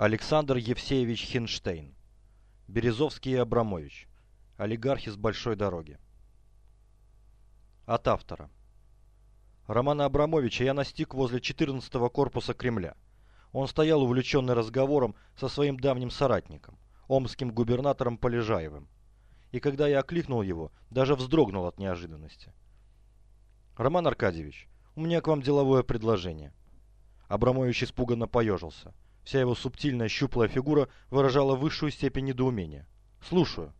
Александр Евсеевич Хинштейн. Березовский и Абрамович. Олигархи с большой дороги. От автора. Романа Абрамовича я настиг возле 14-го корпуса Кремля. Он стоял увлеченный разговором со своим давним соратником, омским губернатором Полежаевым. И когда я окликнул его, даже вздрогнул от неожиданности. «Роман Аркадьевич, у меня к вам деловое предложение». Абрамович испуганно поежился – Вся его субтильная щуплая фигура выражала высшую степень недоумения. «Слушаю».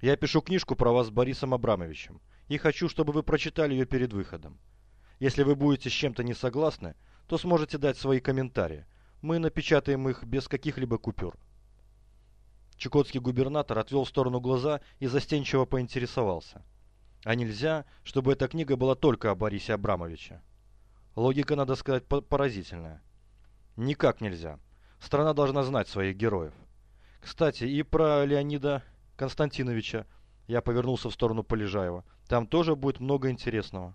«Я пишу книжку про вас с Борисом Абрамовичем и хочу, чтобы вы прочитали ее перед выходом. Если вы будете с чем-то не согласны, то сможете дать свои комментарии. Мы напечатаем их без каких-либо купюр». Чукотский губернатор отвел в сторону глаза и застенчиво поинтересовался. А нельзя, чтобы эта книга была только о Борисе Абрамовиче? Логика, надо сказать, поразительная. Никак нельзя. Страна должна знать своих героев. Кстати, и про Леонида Константиновича. Я повернулся в сторону Полежаева. Там тоже будет много интересного.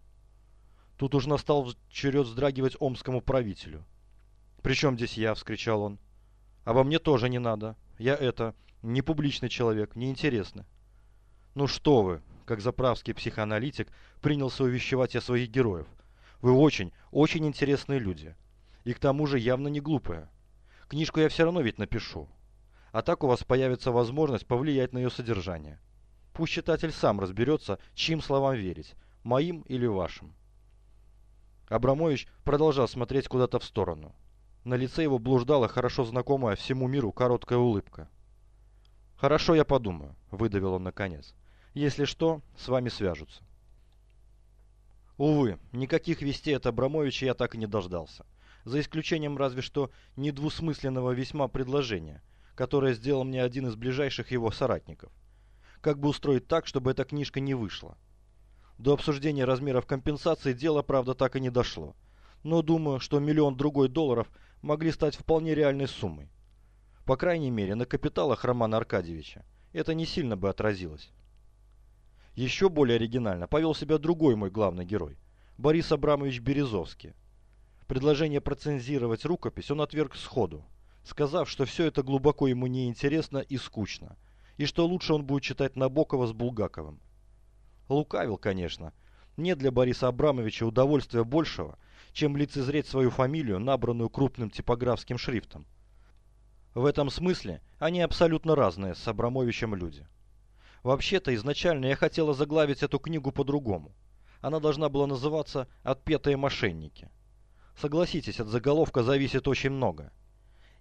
Тут уж настал черед вздрагивать омскому правителю. «Причем здесь я?» – вскричал он. «Обо мне тоже не надо. Я это, не публичный человек, не интересно». «Ну что вы!» – как заправский психоаналитик принялся увещевать я своих героев. «Вы очень, очень интересные люди. И к тому же явно не глупая. Книжку я все равно ведь напишу. А так у вас появится возможность повлиять на ее содержание. Пусть читатель сам разберется, чьим словам верить, моим или вашим. Абрамович продолжал смотреть куда-то в сторону. На лице его блуждала хорошо знакомая всему миру короткая улыбка. «Хорошо, я подумаю», — выдавил он наконец. «Если что, с вами свяжутся». Увы, никаких вестей от Абрамовича я так и не дождался за исключением разве что недвусмысленного весьма предложения, которое сделал мне один из ближайших его соратников. Как бы устроить так, чтобы эта книжка не вышла. До обсуждения размеров компенсации дело, правда, так и не дошло. Но думаю, что миллион другой долларов могли стать вполне реальной суммой. По крайней мере, на капиталах Романа Аркадьевича это не сильно бы отразилось. Еще более оригинально повел себя другой мой главный герой – Борис Абрамович Березовский, Предложение процензировать рукопись он отверг сходу, сказав, что все это глубоко ему неинтересно и скучно, и что лучше он будет читать Набокова с Булгаковым. Лукавил, конечно. Нет для Бориса Абрамовича удовольствия большего, чем лицезреть свою фамилию, набранную крупным типографским шрифтом. В этом смысле они абсолютно разные с Абрамовичем люди. Вообще-то изначально я хотела заглавить эту книгу по-другому. Она должна была называться «Отпетые мошенники». Согласитесь, от заголовка зависит очень много.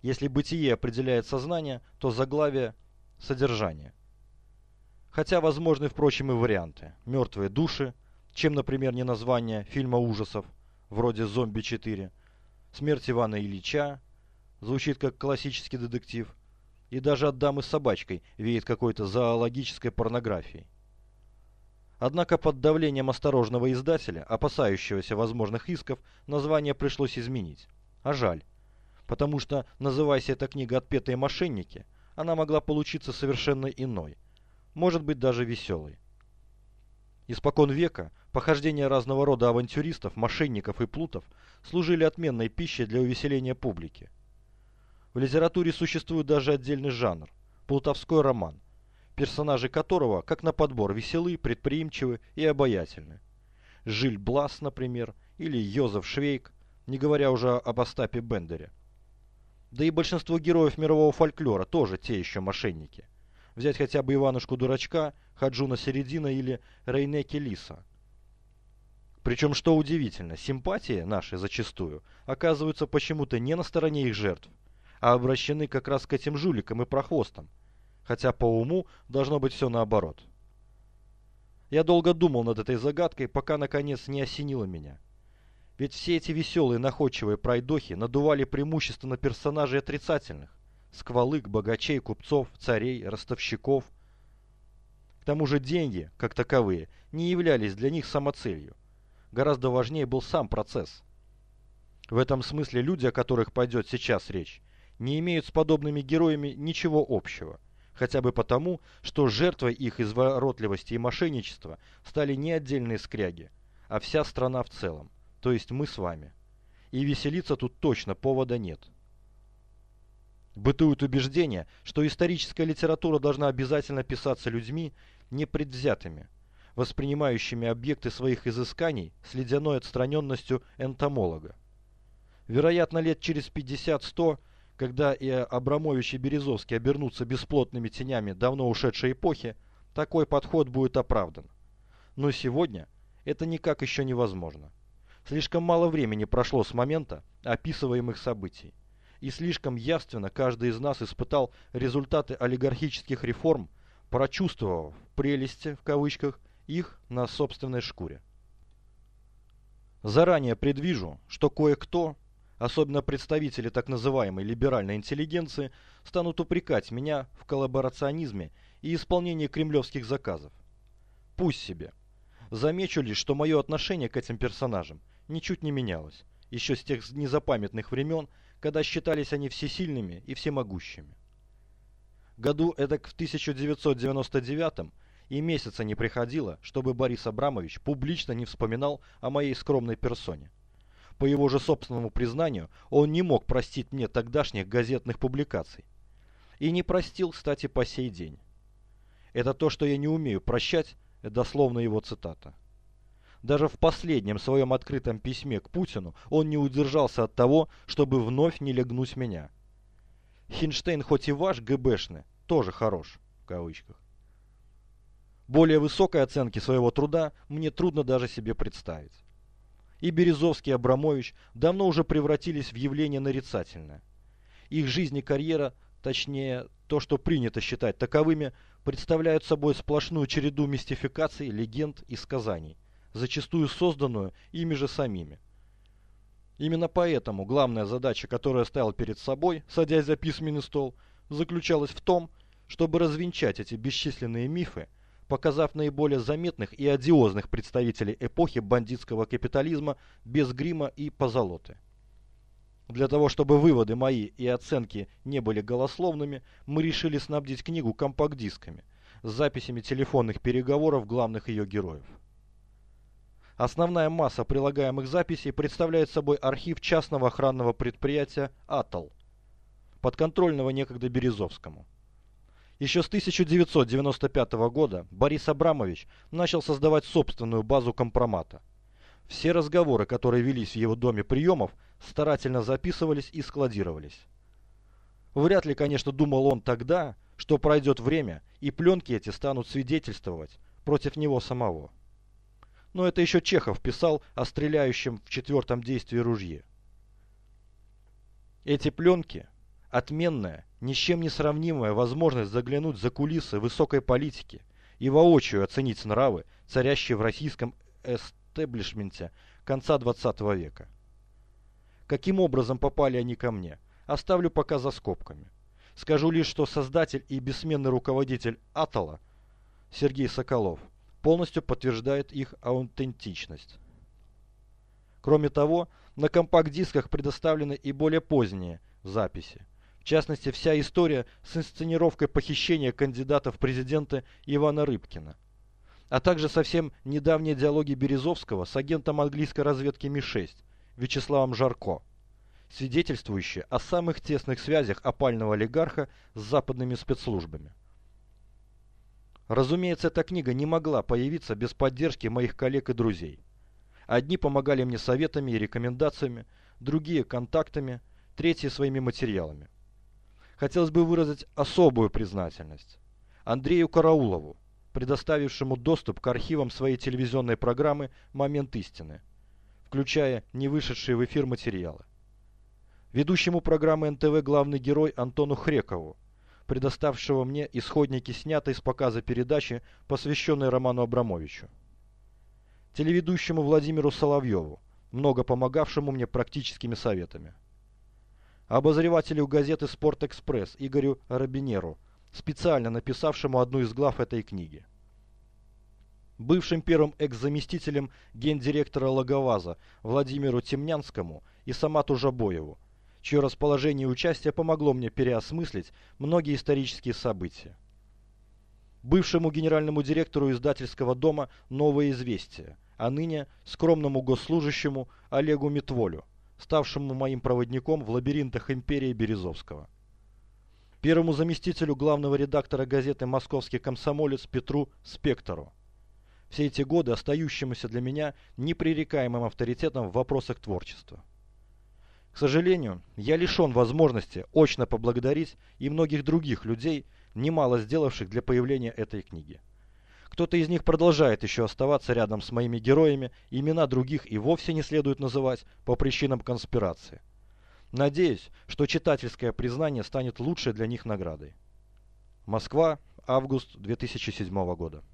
Если бытие определяет сознание, то заглавие – содержание. Хотя возможны, впрочем, и варианты. Мертвые души, чем, например, не название фильма ужасов, вроде «Зомби 4», «Смерть Ивана Ильича», звучит как классический детектив, и даже от дамы с собачкой веет какой-то зоологической порнографией. Однако под давлением осторожного издателя, опасающегося возможных исков, название пришлось изменить. А жаль. Потому что, называясь эта книга «Отпетые мошенники», она могла получиться совершенно иной. Может быть, даже веселой. Испокон века похождения разного рода авантюристов, мошенников и плутов служили отменной пищей для увеселения публики. В литературе существует даже отдельный жанр – плутовской роман – персонажи которого, как на подбор, веселы, предприимчивы и обаятельны. Жиль Блас, например, или Йозеф Швейк, не говоря уже об Остапе Бендере. Да и большинство героев мирового фольклора тоже те еще мошенники. Взять хотя бы Иванушку-дурачка, Хаджуна Середина или Рейнеки Лиса. Причем, что удивительно, симпатии наши зачастую оказываются почему-то не на стороне их жертв, а обращены как раз к этим жуликам и прохвостам, хотя по уму должно быть все наоборот. Я долго думал над этой загадкой, пока наконец не осенило меня. Ведь все эти веселые, находчивые пройдохи надували преимущественно персонажей отрицательных. Сквалык, богачей, купцов, царей, ростовщиков. К тому же деньги, как таковые, не являлись для них самоцелью. Гораздо важнее был сам процесс. В этом смысле люди, о которых пойдет сейчас речь, не имеют с подобными героями ничего общего – хотя бы потому, что жертвой их изворотливости и мошенничества стали не отдельные скряги, а вся страна в целом, то есть мы с вами. И веселиться тут точно повода нет. Бытует убеждение, что историческая литература должна обязательно писаться людьми непредвзятыми, воспринимающими объекты своих изысканий с ледяной отстраненностью энтомолога. Вероятно, лет через 50-100, когда и Абрамович и Березовский обернутся бесплотными тенями давно ушедшей эпохи, такой подход будет оправдан. Но сегодня это никак еще невозможно. Слишком мало времени прошло с момента описываемых событий и слишком явственно каждый из нас испытал результаты олигархических реформ, прочувствовав прелести, в кавычках, их на собственной шкуре. Заранее предвижу, что кое-кто, особенно представители так называемой либеральной интеллигенции, станут упрекать меня в коллаборационизме и исполнении кремлевских заказов. Пусть себе. Замечу лишь, что мое отношение к этим персонажам ничуть не менялось, еще с тех незапамятных времен, когда считались они всесильными и всемогущими. Году эдак в 1999 и месяца не приходило, чтобы Борис Абрамович публично не вспоминал о моей скромной персоне. По его же собственному признанию, он не мог простить мне тогдашних газетных публикаций. И не простил, кстати, по сей день. Это то, что я не умею прощать, дословно его цитата. Даже в последнем своем открытом письме к Путину он не удержался от того, чтобы вновь не легнуть меня. Хинштейн хоть и ваш ГБшный, тоже хорош, в кавычках. Более высокой оценки своего труда мне трудно даже себе представить. И Березовский и Абрамович давно уже превратились в явление нарицательное. Их жизнь и карьера, точнее, то, что принято считать таковыми, представляют собой сплошную череду мистификаций, легенд и сказаний зачастую созданную ими же самими. Именно поэтому главная задача, которую ставил перед собой, садясь за письменный стол, заключалась в том, чтобы развенчать эти бесчисленные мифы, показав наиболее заметных и одиозных представителей эпохи бандитского капитализма без грима и позолоты. Для того, чтобы выводы мои и оценки не были голословными, мы решили снабдить книгу компакт-дисками с записями телефонных переговоров главных ее героев. Основная масса прилагаемых записей представляет собой архив частного охранного предприятия «Атол», подконтрольного некогда Березовскому. Еще с 1995 года Борис Абрамович начал создавать собственную базу компромата. Все разговоры, которые велись в его доме приемов, старательно записывались и складировались. Вряд ли, конечно, думал он тогда, что пройдет время, и пленки эти станут свидетельствовать против него самого но это еще Чехов писал о стреляющем в четвертом действии ружье. Эти пленки – отменная, ни с чем не сравнимая возможность заглянуть за кулисы высокой политики и воочию оценить нравы, царящие в российском эстеблишменте конца 20 века. Каким образом попали они ко мне, оставлю пока за скобками. Скажу лишь, что создатель и бессменный руководитель Атола Сергей Соколов полностью подтверждает их аутентичность. Кроме того, на компакт-дисках предоставлены и более поздние записи. В частности, вся история с инсценировкой похищения кандидата в президенты Ивана Рыбкина. А также совсем недавние диалоги Березовского с агентом английской разведки Ми-6 Вячеславом Жарко, свидетельствующие о самых тесных связях опального олигарха с западными спецслужбами. Разумеется, эта книга не могла появиться без поддержки моих коллег и друзей. Одни помогали мне советами и рекомендациями, другие – контактами, третьи – своими материалами. Хотелось бы выразить особую признательность Андрею Караулову, предоставившему доступ к архивам своей телевизионной программы «Момент истины», включая не вышедшие в эфир материалы. Ведущему программы НТВ главный герой Антону Хрекову, предоставшего мне исходники, снятые с показа передачи, посвященной Роману Абрамовичу. Телеведущему Владимиру Соловьеву, много помогавшему мне практическими советами. Обозревателю газеты «Спорт-экспресс» Игорю Робинеру, специально написавшему одну из глав этой книги. Бывшим первым экс-заместителем гендиректора Логоваза Владимиру Темнянскому и Самату Жабоеву, чье расположение и участие помогло мне переосмыслить многие исторические события. Бывшему генеральному директору издательского дома «Новое известие», а ныне скромному госслужащему Олегу Митволю, ставшему моим проводником в лабиринтах империи Березовского. первому заместителю главного редактора газеты «Московский комсомолец» Петру Спектору. Все эти годы остающемуся для меня непререкаемым авторитетом в вопросах творчества. К сожалению, я лишен возможности очно поблагодарить и многих других людей, немало сделавших для появления этой книги. Кто-то из них продолжает еще оставаться рядом с моими героями, имена других и вовсе не следует называть по причинам конспирации. Надеюсь, что читательское признание станет лучшей для них наградой. Москва, август 2007 года.